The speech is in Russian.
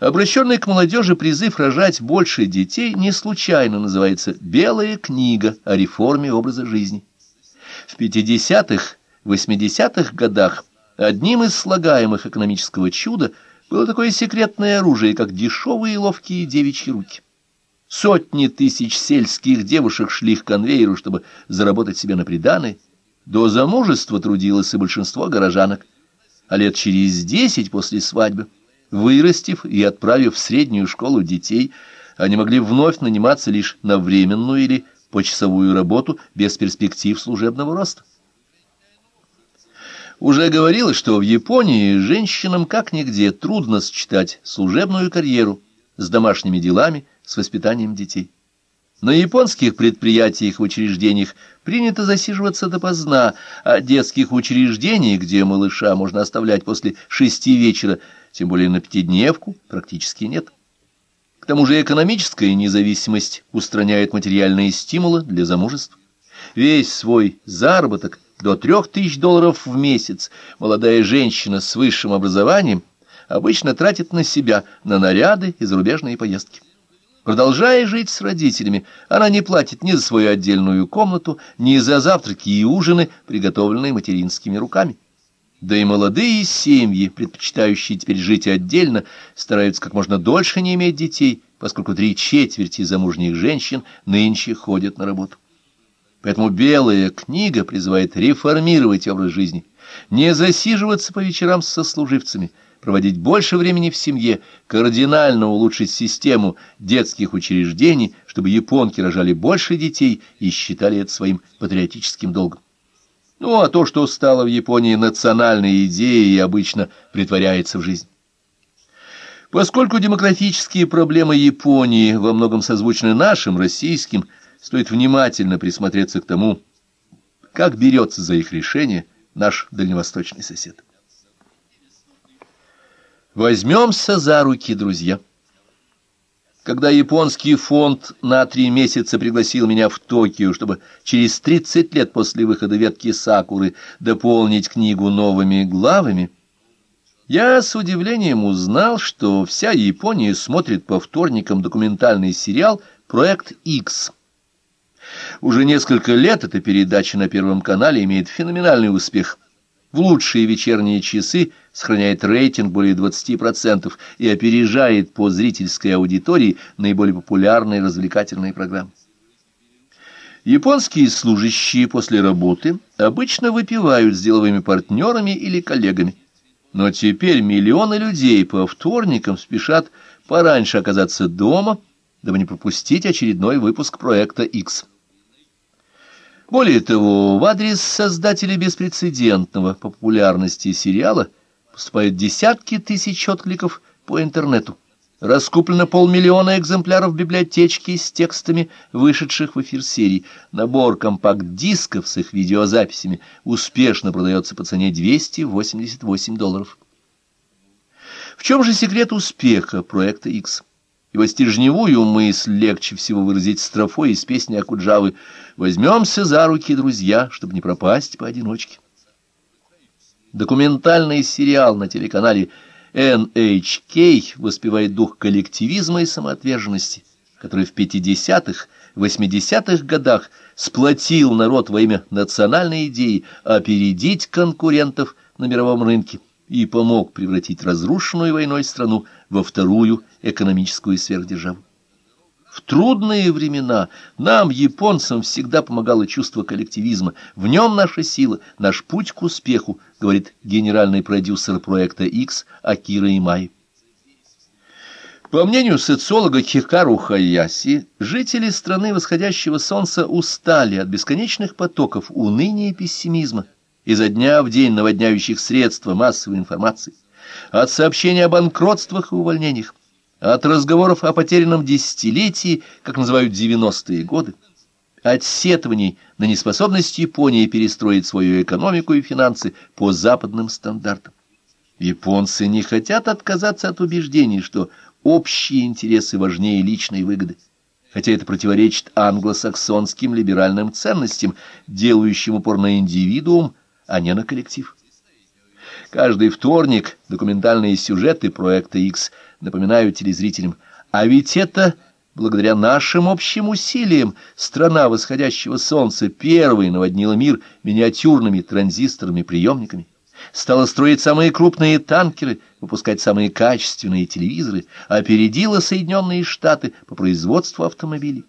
Обращенный к молодежи призыв рожать больше детей не случайно называется «Белая книга о реформе образа жизни». В 50-х, 80-х годах одним из слагаемых экономического чуда было такое секретное оружие, как дешевые ловкие девичьи руки. Сотни тысяч сельских девушек шли к конвейеру, чтобы заработать себе на приданое. До замужества трудилось и большинство горожанок, а лет через десять после свадьбы, вырастив и отправив в среднюю школу детей, они могли вновь наниматься лишь на временную или почасовую работу без перспектив служебного роста. Уже говорилось, что в Японии женщинам как нигде трудно сочетать служебную карьеру с домашними делами, с воспитанием детей. На японских предприятиях и учреждениях принято засиживаться допоздна, а детских учреждений, где малыша можно оставлять после шести вечера, тем более на пятидневку, практически нет. К тому же экономическая независимость устраняет материальные стимулы для замужества. Весь свой заработок до трех тысяч долларов в месяц молодая женщина с высшим образованием обычно тратит на себя, на наряды и зарубежные поездки. Продолжая жить с родителями, она не платит ни за свою отдельную комнату, ни за завтраки и ужины, приготовленные материнскими руками. Да и молодые семьи, предпочитающие теперь жить отдельно, стараются как можно дольше не иметь детей, поскольку три четверти замужних женщин нынче ходят на работу. Поэтому белая книга призывает реформировать образ жизни, не засиживаться по вечерам со служивцами – проводить больше времени в семье, кардинально улучшить систему детских учреждений, чтобы японки рожали больше детей и считали это своим патриотическим долгом. Ну, а то, что стало в Японии национальной идеей, обычно притворяется в жизнь. Поскольку демографические проблемы Японии во многом созвучны нашим, российским, стоит внимательно присмотреться к тому, как берется за их решение наш дальневосточный сосед. Возьмемся за руки, друзья. Когда японский фонд на три месяца пригласил меня в Токио, чтобы через 30 лет после выхода ветки Сакуры дополнить книгу новыми главами, я с удивлением узнал, что вся Япония смотрит по вторникам документальный сериал «Проект X». Уже несколько лет эта передача на Первом канале имеет феноменальный успех – в лучшие вечерние часы сохраняет рейтинг более 20% и опережает по зрительской аудитории наиболее популярные развлекательные программы. Японские служащие после работы обычно выпивают с деловыми партнерами или коллегами. Но теперь миллионы людей по вторникам спешат пораньше оказаться дома, дабы не пропустить очередной выпуск проекта X. Более того, в адрес создателей беспрецедентного по популярности сериала поступают десятки тысяч откликов по интернету. Раскуплено полмиллиона экземпляров библиотечки с текстами вышедших в эфир серий. Набор компакт-дисков с их видеозаписями успешно продается по цене 288 долларов. В чем же секрет успеха проекта X? Его стержневую мысль легче всего выразить строфой из песни Акуджавы «Возьмемся за руки, друзья, чтобы не пропасть поодиночке». Документальный сериал на телеканале NHK воспевает дух коллективизма и самоотверженности, который в 50-х, 80-х годах сплотил народ во имя национальной идеи опередить конкурентов на мировом рынке и помог превратить разрушенную войной страну во вторую экономическую сверхдержаву. В трудные времена нам, японцам, всегда помогало чувство коллективизма. В нем наша сила, наш путь к успеху, говорит генеральный продюсер проекта X Акира Имай. По мнению социолога Хикару Хаяси, жители страны восходящего солнца устали от бесконечных потоков уныния и пессимизма, изо дня в день наводняющих средства массовой информации, от сообщений о банкротствах и увольнениях, от разговоров о потерянном десятилетии, как называют девяностые годы, от сетований на неспособность Японии перестроить свою экономику и финансы по западным стандартам. Японцы не хотят отказаться от убеждений, что общие интересы важнее личной выгоды, хотя это противоречит англосаксонским либеральным ценностям, делающим упор на индивидуум, а не на коллектив. Каждый вторник документальные сюжеты проекта X напоминают телезрителям. А ведь это, благодаря нашим общим усилиям, страна восходящего солнца первой наводнила мир миниатюрными транзисторами-приемниками, стала строить самые крупные танкеры, выпускать самые качественные телевизоры, опередила Соединенные Штаты по производству автомобилей.